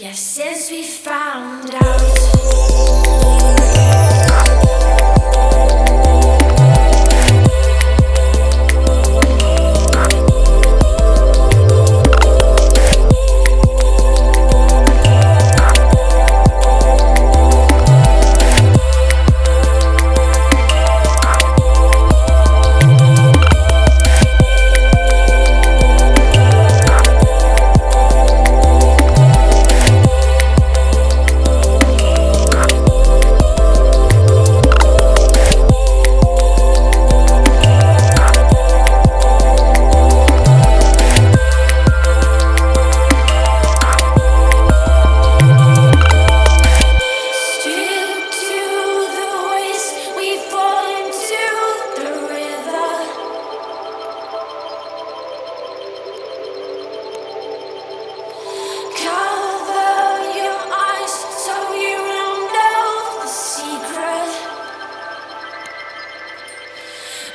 Yes, since we found out.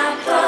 my blood.